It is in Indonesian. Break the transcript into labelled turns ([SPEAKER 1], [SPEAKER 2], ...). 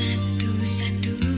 [SPEAKER 1] satu-satu.